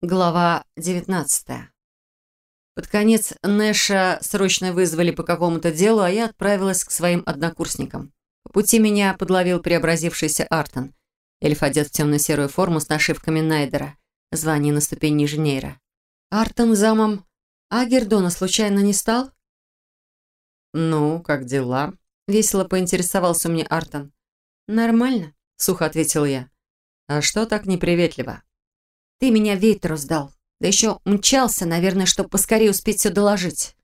Глава 19 Под конец Нэша срочно вызвали по какому-то делу, а я отправилась к своим однокурсникам. По пути меня подловил преобразившийся Артон. Эльф одет в темно-серую форму с нашивками Найдера, звание на ступень ниже Нейра. Артон замом Агердона случайно не стал? «Ну, как дела?» — весело поинтересовался мне Артон. «Нормально», — сухо ответил я. «А что так неприветливо?» Ты меня ветру сдал. Да еще мчался, наверное, чтобы поскорее успеть все доложить.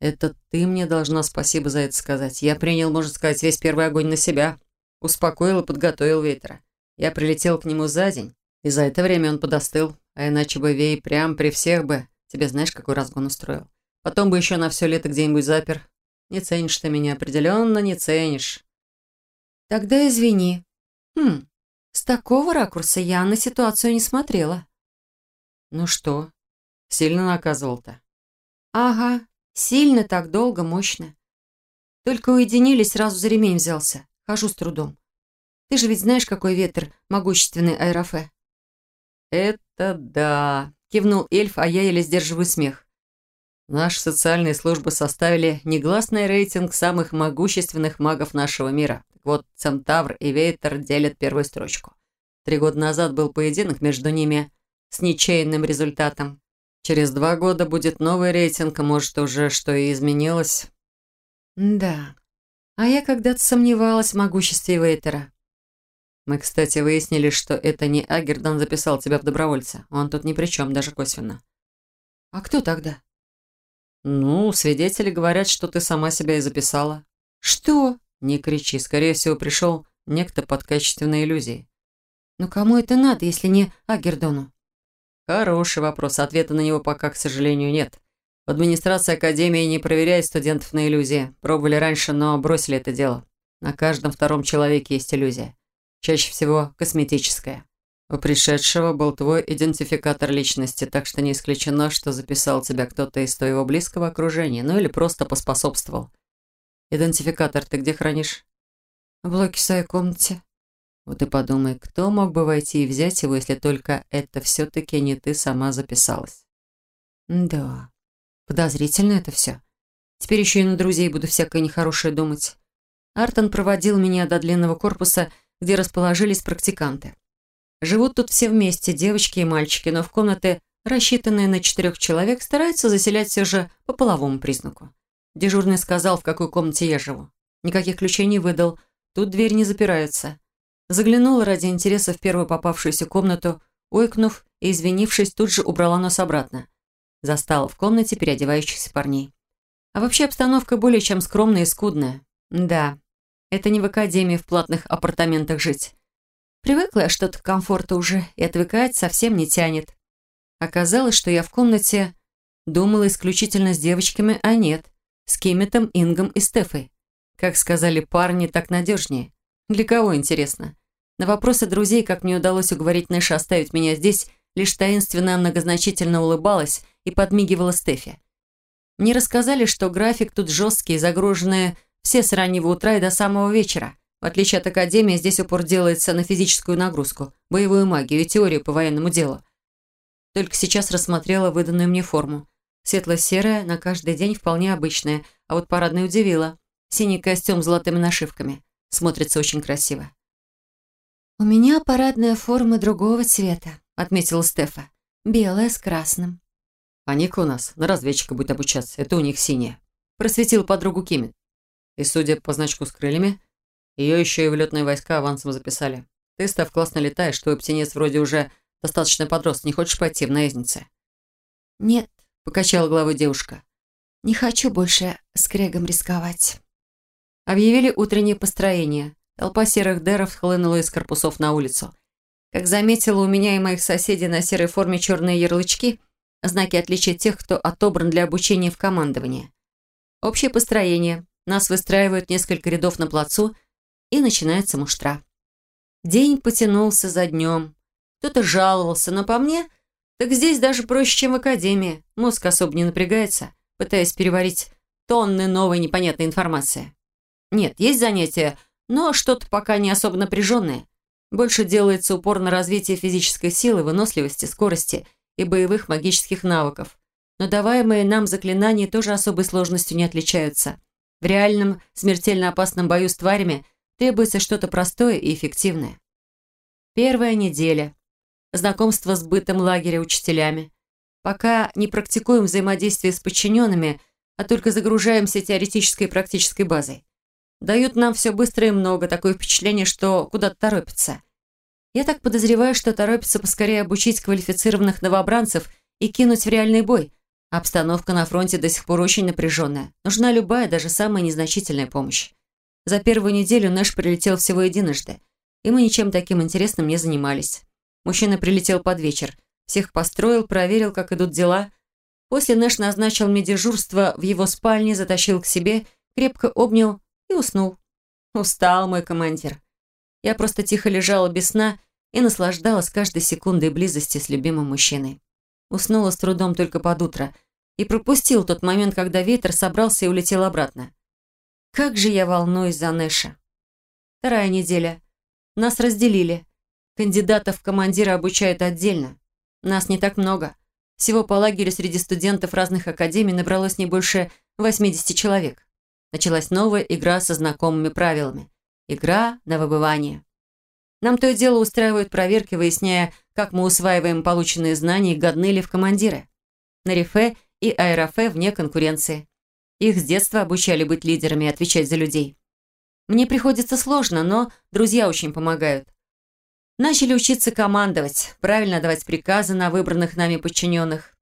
Это ты мне должна спасибо за это сказать. Я принял, можно сказать, весь первый огонь на себя. Успокоил и подготовил ветра. Я прилетел к нему за день, и за это время он подостыл. А иначе бы Вей прям при всех бы тебе знаешь, какой разгон устроил. Потом бы еще на все лето где-нибудь запер. Не ценишь ты меня, определенно не ценишь. Тогда извини. Хм, с такого ракурса я на ситуацию не смотрела. Ну что, сильно наказывал-то? Ага, сильно так долго, мощно. Только уединились, сразу за ремень взялся. Хожу с трудом. Ты же ведь знаешь, какой ветер могущественный аэрофе. Это да, кивнул эльф, а я еле сдерживаю смех. Наши социальные службы составили негласный рейтинг самых могущественных магов нашего мира. Вот Центавр и Вейтер делят первую строчку. Три года назад был поединок между ними с ничейным результатом. Через два года будет новый рейтинг, а может уже что и изменилось. Да, а я когда-то сомневалась в могуществе Вейтера. Мы, кстати, выяснили, что это не Агердан записал тебя в добровольца. Он тут ни при чем, даже косвенно. А кто тогда? Ну, свидетели говорят, что ты сама себя и записала. Что? «Не кричи. Скорее всего, пришел некто под качественной иллюзией». «Но кому это надо, если не Агердону?» «Хороший вопрос. Ответа на него пока, к сожалению, нет. Администрация Академии не проверяет студентов на иллюзии. Пробовали раньше, но бросили это дело. На каждом втором человеке есть иллюзия. Чаще всего косметическая. У пришедшего был твой идентификатор личности, так что не исключено, что записал тебя кто-то из твоего близкого окружения, ну или просто поспособствовал. Идентификатор ты где хранишь? В блоке своей комнате. Вот и подумай, кто мог бы войти и взять его, если только это все-таки не ты сама записалась? Да, подозрительно это все. Теперь еще и на друзей буду всякое нехорошее думать. Артон проводил меня до длинного корпуса, где расположились практиканты. Живут тут все вместе, девочки и мальчики, но в комнаты, рассчитанные на четырех человек, стараются заселять все же по половому признаку. Дежурный сказал, в какой комнате я живу. Никаких ключей не выдал. Тут дверь не запирается. Заглянула ради интереса в первую попавшуюся комнату, ойкнув и, извинившись, тут же убрала нос обратно. Застала в комнате переодевающихся парней. А вообще обстановка более чем скромная и скудная. Да, это не в академии в платных апартаментах жить. Привыкла я что-то к комфорту уже, и отвыкать совсем не тянет. Оказалось, что я в комнате думала исключительно с девочками, а нет. С Кемметом, Ингом и Стефой. Как сказали парни, так надежнее. Для кого, интересно? На вопросы друзей, как мне удалось уговорить Нэша оставить меня здесь, лишь таинственно многозначительно улыбалась и подмигивала Стефе. Мне рассказали, что график тут жесткий, загруженные все с раннего утра и до самого вечера. В отличие от Академии, здесь упор делается на физическую нагрузку, боевую магию и теорию по военному делу. Только сейчас рассмотрела выданную мне форму. Светло-серая, на каждый день вполне обычная, а вот парадная удивила. Синий костюм с золотыми нашивками. Смотрится очень красиво. «У меня парадная форма другого цвета», — отметила Стефа. «Белая с красным». «А Ника у нас на разведчика будет обучаться. Это у них синяя», — просветил подругу Кимит. И, судя по значку с крыльями, ее еще и в летные войска авансом записали. Ты, Став, классно летаешь, твой птенец вроде уже достаточно подрос. Не хочешь пойти в наездницы? «Нет», покачала головой девушка. «Не хочу больше с Крегом рисковать». Объявили утреннее построение. Толпа серых деров хлынула из корпусов на улицу. Как заметила у меня и моих соседей на серой форме черные ярлычки, знаки отличия тех, кто отобран для обучения в командовании. Общее построение. Нас выстраивают несколько рядов на плацу, и начинается муштра. День потянулся за днем. Кто-то жаловался, но по мне так здесь даже проще, чем в академии. Мозг особо не напрягается, пытаясь переварить тонны новой непонятной информации. Нет, есть занятия, но что-то пока не особо напряженное. Больше делается упор на развитие физической силы, выносливости, скорости и боевых магических навыков. Но даваемые нам заклинания тоже особой сложностью не отличаются. В реальном смертельно опасном бою с тварями требуется что-то простое и эффективное. Первая неделя. Знакомство с бытом лагеря учителями. Пока не практикуем взаимодействие с подчиненными, а только загружаемся теоретической и практической базой. Дают нам все быстро и много, такое впечатление, что куда-то торопятся. Я так подозреваю, что торопятся поскорее обучить квалифицированных новобранцев и кинуть в реальный бой. Обстановка на фронте до сих пор очень напряженная. Нужна любая, даже самая незначительная помощь. За первую неделю Нэш прилетел всего единожды, и мы ничем таким интересным не занимались. Мужчина прилетел под вечер, всех построил, проверил, как идут дела. После Нэш назначил мне дежурство в его спальне, затащил к себе, крепко обнял и уснул. Устал мой командир. Я просто тихо лежала без сна и наслаждалась каждой секундой близости с любимым мужчиной. Уснула с трудом только под утро и пропустил тот момент, когда ветер собрался и улетел обратно. Как же я волнуюсь за Нэша. Вторая неделя. Нас разделили. Кандидатов в командира обучают отдельно. Нас не так много. Всего по лагерю среди студентов разных академий набралось не больше 80 человек. Началась новая игра со знакомыми правилами. Игра на выбывание. Нам то и дело устраивают проверки, выясняя, как мы усваиваем полученные знания и годны ли в командиры. На рифе и аэрофе вне конкуренции. Их с детства обучали быть лидерами и отвечать за людей. Мне приходится сложно, но друзья очень помогают. Начали учиться командовать, правильно давать приказы на выбранных нами подчиненных.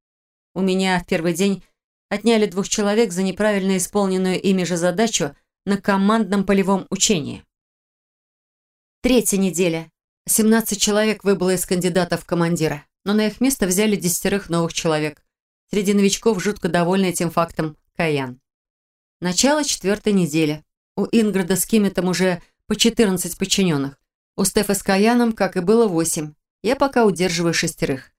У меня в первый день отняли двух человек за неправильно исполненную ими же задачу на командном полевом учении. Третья неделя. 17 человек выбыло из кандидатов в командира, но на их место взяли десятерых новых человек. Среди новичков жутко довольны этим фактом Каян. Начало четвертой недели. У Инграда с Кимметом уже по 14 подчиненных. У Стефа с Каяном, как и было, 8. Я пока удерживаю шестерых.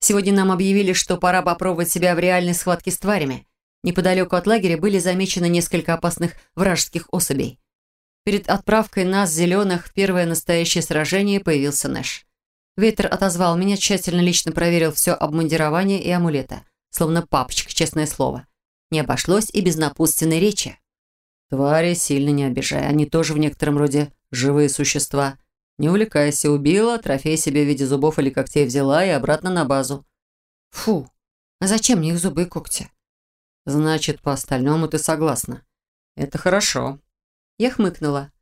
Сегодня нам объявили, что пора попробовать себя в реальной схватке с тварями. Неподалеку от лагеря были замечены несколько опасных вражеских особей. Перед отправкой нас, зеленых, в первое настоящее сражение появился Нэш. Ветер отозвал меня, тщательно лично проверил все обмундирование и амулета. Словно папочка, честное слово. Не обошлось и без напутственной речи. Твари сильно не обижай, они тоже в некотором роде живые существа. Не увлекайся, убила, трофей себе в виде зубов или когтей взяла и обратно на базу. Фу, а зачем мне их зубы и когти? Значит, по остальному ты согласна. Это хорошо. Я хмыкнула.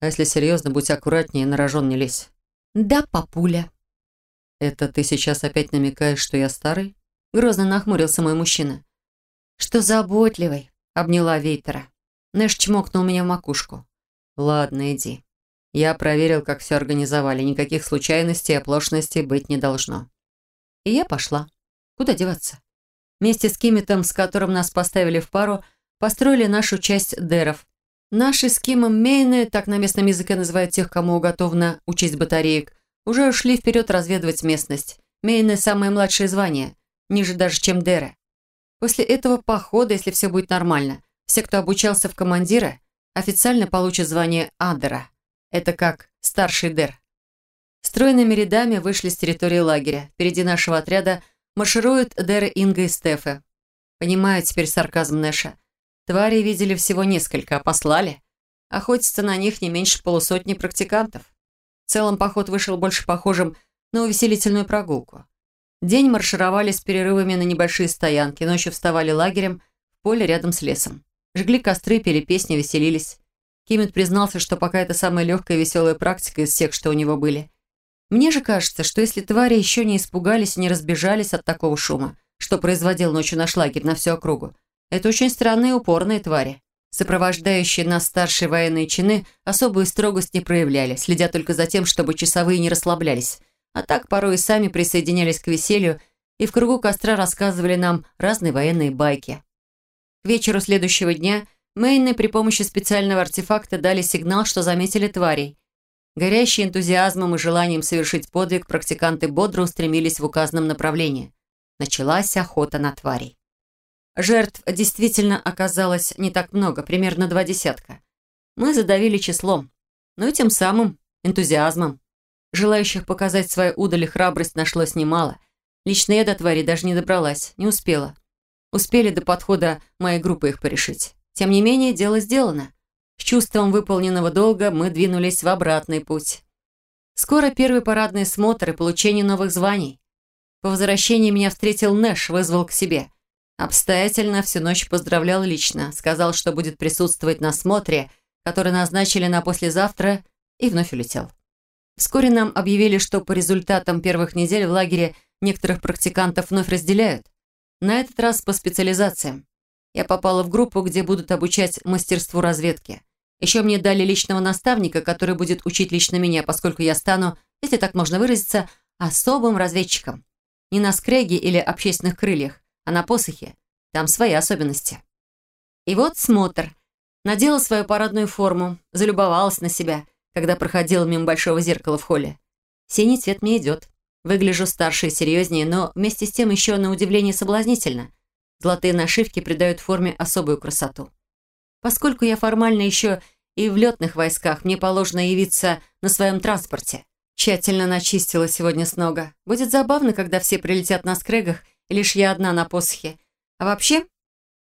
А если серьезно, будь аккуратнее, на рожон не лезь. Да, папуля. Это ты сейчас опять намекаешь, что я старый? Грозно нахмурился мой мужчина. Что заботливый, обняла Вейтера. Нэш чмокнул меня в макушку. Ладно, иди. Я проверил, как все организовали. Никаких случайностей и оплошностей быть не должно. И я пошла. Куда деваться? Вместе с Кимитом, с которым нас поставили в пару, построили нашу часть деров. Наши с Кимом Мейны, так на местном языке называют тех, кому уготована учесть батареек, уже ушли вперед разведывать местность. Мейны – самое младшее звание, ниже даже, чем Деры. После этого похода, если все будет нормально, все, кто обучался в командира, официально получат звание Адера. Это как старший Дер. Стройными рядами вышли с территории лагеря. Впереди нашего отряда маршируют Деры Инга и Стефы. Понимаю теперь сарказм Нэша. Твари видели всего несколько, а послали. Охотиться на них не меньше полусотни практикантов. В целом поход вышел больше похожим на увеселительную прогулку. День маршировали с перерывами на небольшие стоянки, ночью вставали лагерем в поле рядом с лесом. Жгли костры, пели песни, веселились. Киммит признался, что пока это самая легкая и веселая практика из всех, что у него были. Мне же кажется, что если твари еще не испугались и не разбежались от такого шума, что производил ночью наш лагерь на всю округу, это очень странные упорные твари. Сопровождающие нас старшие военные чины особую строгость не проявляли, следя только за тем, чтобы часовые не расслаблялись. А так порой и сами присоединялись к веселью и в кругу костра рассказывали нам разные военные байки. К вечеру следующего дня – Мейны при помощи специального артефакта дали сигнал, что заметили тварей. Горящие энтузиазмом и желанием совершить подвиг, практиканты бодро устремились в указанном направлении. Началась охота на тварей. Жертв действительно оказалось не так много, примерно два десятка. Мы задавили числом, ну и тем самым энтузиазмом. Желающих показать свою удаль и храбрость нашлось немало. Лично я до твари даже не добралась, не успела. Успели до подхода моей группы их порешить. Тем не менее, дело сделано. С чувством выполненного долга мы двинулись в обратный путь. Скоро первый парадный смотр и получение новых званий. По возвращении меня встретил Нэш, вызвал к себе. Обстоятельно всю ночь поздравлял лично, сказал, что будет присутствовать на смотре, который назначили на послезавтра, и вновь улетел. Вскоре нам объявили, что по результатам первых недель в лагере некоторых практикантов вновь разделяют. На этот раз по специализациям. Я попала в группу, где будут обучать мастерству разведки. Еще мне дали личного наставника, который будет учить лично меня, поскольку я стану, если так можно выразиться, особым разведчиком. Не на скреге или общественных крыльях, а на посохе. Там свои особенности. И вот смотр. Надела свою парадную форму, залюбовалась на себя – когда проходила мимо большого зеркала в холле. Синий цвет мне идет. Выгляжу старше и серьезнее, но вместе с тем еще на удивление соблазнительно. Золотые нашивки придают форме особую красоту. Поскольку я формально еще и в летных войсках, мне положено явиться на своем транспорте. Тщательно начистила сегодня с нога. Будет забавно, когда все прилетят на скрегах, и лишь я одна на посохе. А вообще,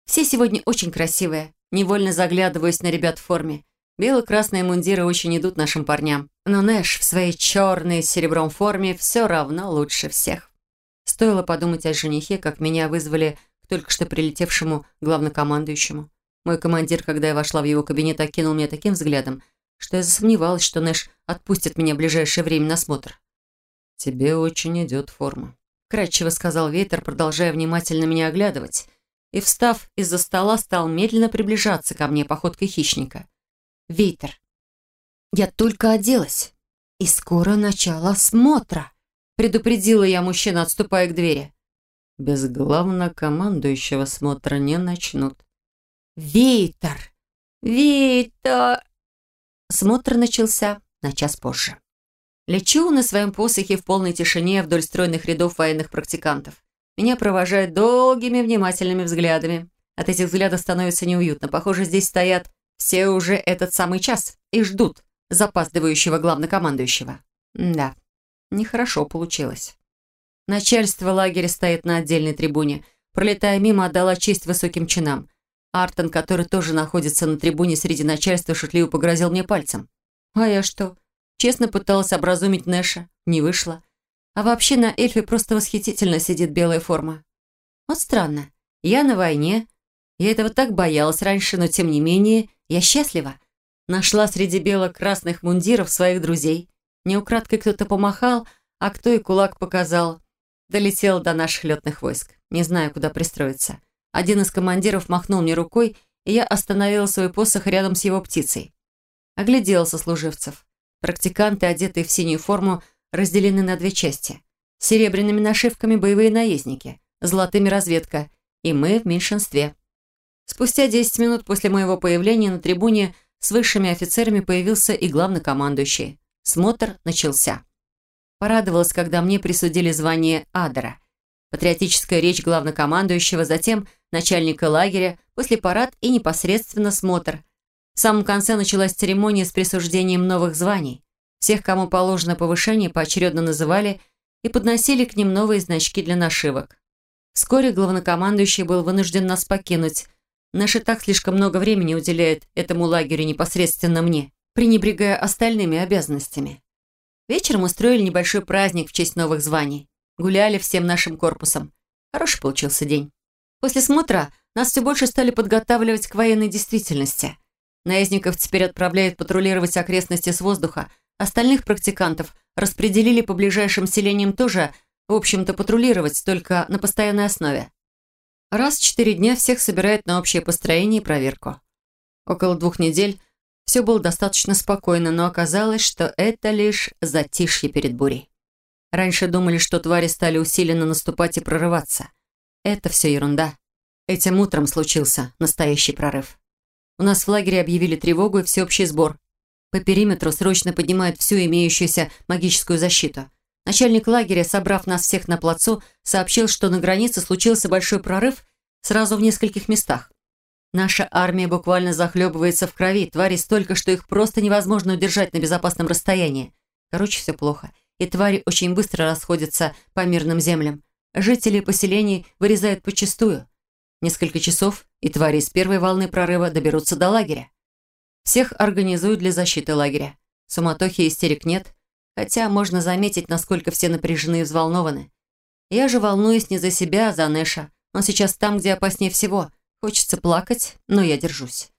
все сегодня очень красивые. Невольно заглядываюсь на ребят в форме. Бело-красные мундиры очень идут нашим парням. Но Нэш в своей черной с серебром форме все равно лучше всех. Стоило подумать о женихе, как меня вызвали к только что прилетевшему главнокомандующему. Мой командир, когда я вошла в его кабинет, окинул меня таким взглядом, что я засомневалась, что Нэш отпустит меня в ближайшее время на смотр. «Тебе очень идет форма», — кратчево сказал Ветер, продолжая внимательно меня оглядывать, и, встав из-за стола, стал медленно приближаться ко мне походкой хищника. Вейтер. «Я только оделась, и скоро начало осмотра», предупредила я мужчину, отступая к двери. «Без главнокомандующего смотра не начнут». «Вейтер! Вейтер!» Смотр начался на час позже. Лечу на своем посохе в полной тишине вдоль стройных рядов военных практикантов. Меня провожают долгими внимательными взглядами. От этих взглядов становится неуютно. Похоже, здесь стоят все уже этот самый час и ждут запаздывающего главнокомандующего. Да, нехорошо получилось. Начальство лагеря стоит на отдельной трибуне. Пролетая мимо, отдала честь высоким чинам. Артон, который тоже находится на трибуне среди начальства, шутливо погрозил мне пальцем. А я что? Честно пыталась образумить Нэша. Не вышло. А вообще на эльфе просто восхитительно сидит белая форма. Вот странно. Я на войне. Я этого так боялась раньше, но тем не менее я счастлива. Нашла среди бело-красных мундиров своих друзей. Не украдкой кто-то помахал, а кто и кулак показал. Долетел до наших летных войск. Не знаю, куда пристроиться. Один из командиров махнул мне рукой, и я остановила свой посох рядом с его птицей. Оглядела сослуживцев. Практиканты, одетые в синюю форму, разделены на две части. Серебряными нашивками боевые наездники, золотыми разведка, и мы в меньшинстве. Спустя 10 минут после моего появления на трибуне с высшими офицерами появился и главнокомандующий. Смотр начался. Порадовалась, когда мне присудили звание Адера. Патриотическая речь главнокомандующего, затем начальника лагеря, после парад и непосредственно смотр. В самом конце началась церемония с присуждением новых званий. Всех, кому положено повышение, поочередно называли и подносили к ним новые значки для нашивок. Вскоре главнокомандующий был вынужден нас покинуть, Наш и так слишком много времени уделяет этому лагерю непосредственно мне, пренебрегая остальными обязанностями. Вечером устроили небольшой праздник в честь новых званий. Гуляли всем нашим корпусом. Хороший получился день. После смотра нас все больше стали подготавливать к военной действительности. Наездников теперь отправляют патрулировать окрестности с воздуха. Остальных практикантов распределили по ближайшим селениям тоже, в общем-то, патрулировать, только на постоянной основе. Раз в четыре дня всех собирает на общее построение и проверку. Около двух недель все было достаточно спокойно, но оказалось, что это лишь затишье перед бурей. Раньше думали, что твари стали усиленно наступать и прорываться. Это все ерунда. Этим утром случился настоящий прорыв. У нас в лагере объявили тревогу и всеобщий сбор. По периметру срочно поднимают всю имеющуюся магическую защиту. Начальник лагеря, собрав нас всех на плацу, сообщил, что на границе случился большой прорыв сразу в нескольких местах. Наша армия буквально захлебывается в крови, твари столько, что их просто невозможно удержать на безопасном расстоянии. Короче, все плохо. И твари очень быстро расходятся по мирным землям. Жители поселений вырезают почастую. Несколько часов, и твари из первой волны прорыва доберутся до лагеря. Всех организуют для защиты лагеря. Суматохи и истерик нет, хотя можно заметить, насколько все напряжены и взволнованы. Я же волнуюсь не за себя, а за Нэша. Он сейчас там, где опаснее всего. Хочется плакать, но я держусь.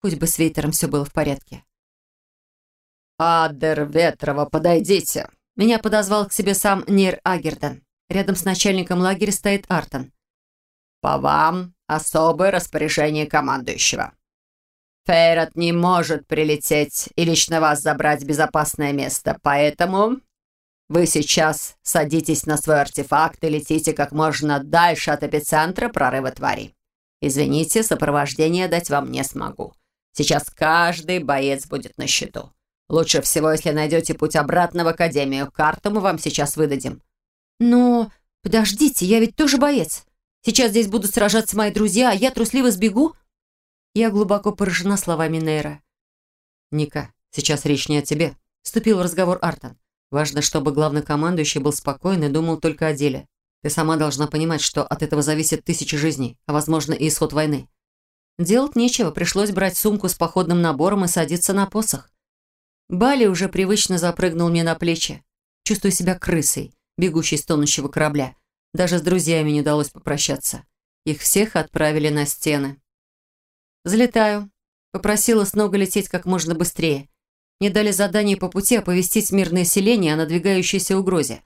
Хоть бы с Вейтером все было в порядке. «Адер Ветрова, подойдите!» Меня подозвал к себе сам Нейр Агерден. Рядом с начальником лагеря стоит Артон. «По вам особое распоряжение командующего. Фейрот не может прилететь и лично вас забрать в безопасное место, поэтому вы сейчас садитесь на свой артефакт и летите как можно дальше от эпицентра прорыва тварей. Извините, сопровождение дать вам не смогу. Сейчас каждый боец будет на счету. Лучше всего, если найдете путь обратно в Академию. Карту мы вам сейчас выдадим». «Но подождите, я ведь тоже боец. Сейчас здесь будут сражаться мои друзья, а я трусливо сбегу?» Я глубоко поражена словами Нейра. «Ника, сейчас речь не о тебе», — вступил в разговор Артон. «Важно, чтобы главнокомандующий был спокоен и думал только о деле. Ты сама должна понимать, что от этого зависит тысячи жизней, а, возможно, и исход войны». Делать нечего, пришлось брать сумку с походным набором и садиться на посох. Бали уже привычно запрыгнул мне на плечи. Чувствую себя крысой, бегущей с тонущего корабля. Даже с друзьями не удалось попрощаться. Их всех отправили на стены. Взлетаю. Попросила снова лететь как можно быстрее. Мне дали задание по пути оповестить мирное селение о надвигающейся угрозе.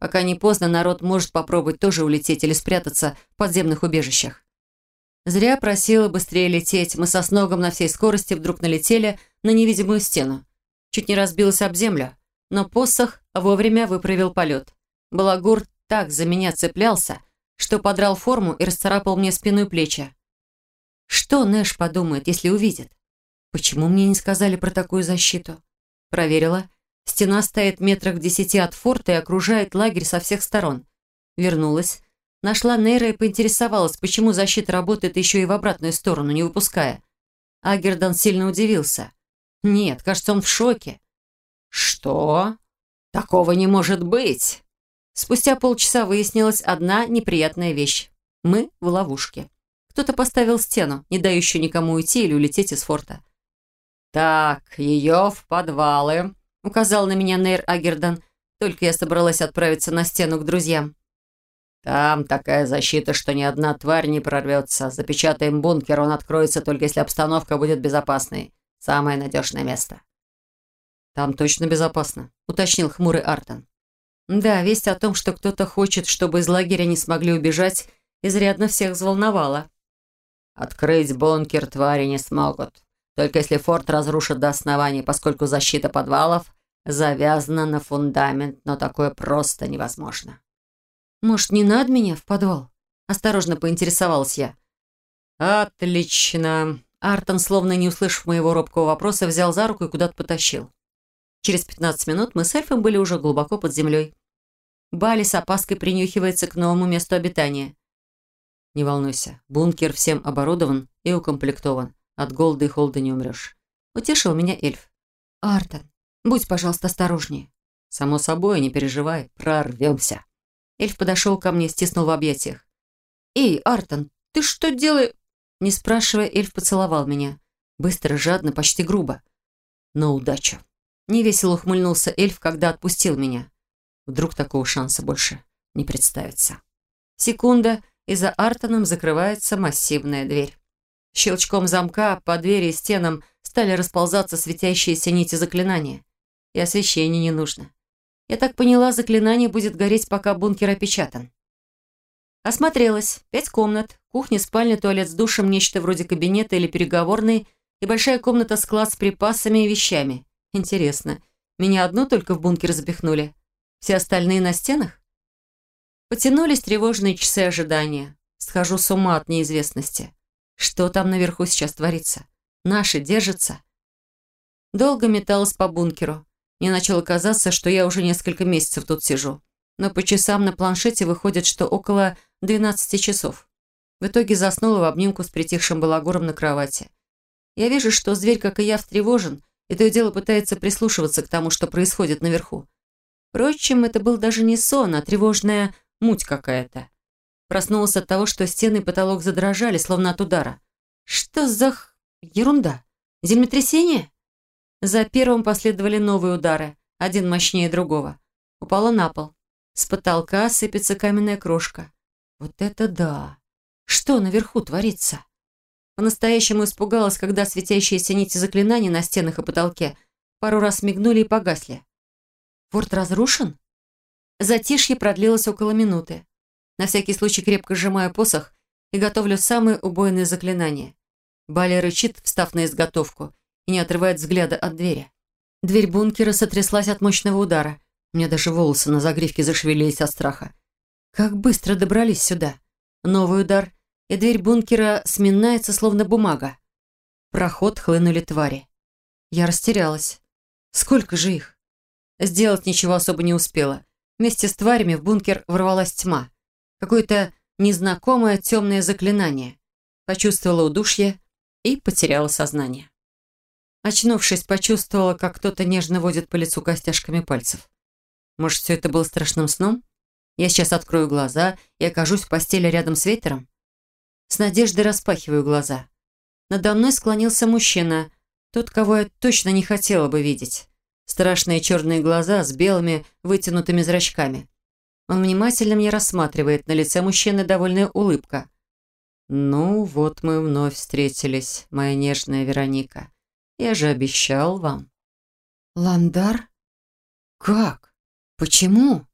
Пока не поздно, народ может попробовать тоже улететь или спрятаться в подземных убежищах. Зря просила быстрее лететь. Мы со сногом на всей скорости вдруг налетели на невидимую стену. Чуть не разбилась об землю, но посох вовремя выправил полет. Балагур так за меня цеплялся, что подрал форму и расцарапал мне спину и плечи. Что Нэш подумает, если увидит? Почему мне не сказали про такую защиту? Проверила. Стена стоит метрах в десяти от форта и окружает лагерь со всех сторон. Вернулась. Нашла Нейра и поинтересовалась, почему защита работает еще и в обратную сторону, не выпуская. Агердан сильно удивился. Нет, кажется, он в шоке. «Что? Такого не может быть!» Спустя полчаса выяснилась одна неприятная вещь. Мы в ловушке. Кто-то поставил стену, не дающую никому уйти или улететь из форта. «Так, ее в подвалы», — указал на меня Нейр Агердан. Только я собралась отправиться на стену к друзьям. «Там такая защита, что ни одна тварь не прорвется. Запечатаем бункер, он откроется только если обстановка будет безопасной. Самое надежное место». «Там точно безопасно», — уточнил хмурый Артон. «Да, весть о том, что кто-то хочет, чтобы из лагеря не смогли убежать, изрядно всех взволновала». Открыть бункер твари не смогут. Только если форт разрушат до основания, поскольку защита подвалов завязана на фундамент, но такое просто невозможно. «Может, не надо меня в подвал?» Осторожно поинтересовалась я. «Отлично!» Артон, словно не услышав моего робкого вопроса, взял за руку и куда-то потащил. Через 15 минут мы с эльфом были уже глубоко под землей. Бали с опаской принюхивается к новому месту обитания. Не волнуйся, бункер всем оборудован и укомплектован. От голода и холода не умрешь. Утешил меня эльф. Артон, будь, пожалуйста, осторожнее. Само собой, не переживай, прорвемся. Эльф подошел ко мне, стиснул в объятиях. «Эй, Артон, ты что делаешь?» Не спрашивая, эльф поцеловал меня. Быстро, жадно, почти грубо. На удачу. Невесело ухмыльнулся эльф, когда отпустил меня. Вдруг такого шанса больше не представится. Секунда, и за Артоном закрывается массивная дверь. Щелчком замка по двери и стенам стали расползаться светящиеся нити заклинания. И освещение не нужно. Я так поняла, заклинание будет гореть, пока бункер опечатан. Осмотрелась. Пять комнат. Кухня, спальня, туалет с душем, нечто вроде кабинета или переговорной и большая комната-склад с припасами и вещами. Интересно, меня одну только в бункер запихнули? Все остальные на стенах? Потянулись тревожные часы ожидания. Схожу с ума от неизвестности. Что там наверху сейчас творится? Наши держатся? Долго металась по бункеру. Мне начало казаться, что я уже несколько месяцев тут сижу. Но по часам на планшете выходит, что около 12 часов. В итоге заснула в обнимку с притихшим балагуром на кровати. Я вижу, что зверь, как и я, встревожен и то и дело пытается прислушиваться к тому, что происходит наверху. Впрочем, это был даже не сон, а тревожная муть какая-то. Проснулась от того, что стены и потолок задрожали, словно от удара. Что за х... ерунда? Землетрясение? За первым последовали новые удары, один мощнее другого. Упала на пол. С потолка сыпется каменная крошка. Вот это да! Что наверху творится? По-настоящему испугалась, когда светящиеся нити заклинаний на стенах и потолке пару раз мигнули и погасли. Форт разрушен? Затишье продлилось около минуты. На всякий случай крепко сжимаю посох и готовлю самые убойные заклинания. Баля рычит, встав на изготовку, и не отрывает взгляда от двери. Дверь бункера сотряслась от мощного удара. У меня даже волосы на загривке зашевелились от страха. Как быстро добрались сюда. Новый удар, и дверь бункера сминается, словно бумага. Проход хлынули твари. Я растерялась. Сколько же их? Сделать ничего особо не успела. Вместе с тварями в бункер ворвалась тьма. Какое-то незнакомое темное заклинание. Почувствовала удушье и потеряла сознание. Очнувшись, почувствовала, как кто-то нежно водит по лицу костяшками пальцев. Может, все это было страшным сном? Я сейчас открою глаза и окажусь в постели рядом с ветером? С надеждой распахиваю глаза. Надо мной склонился мужчина, тот, кого я точно не хотела бы видеть. Страшные черные глаза с белыми вытянутыми зрачками. Он внимательно меня рассматривает, на лице мужчины довольная улыбка. «Ну, вот мы вновь встретились, моя нежная Вероника. Я же обещал вам». «Ландар? Как? Почему?»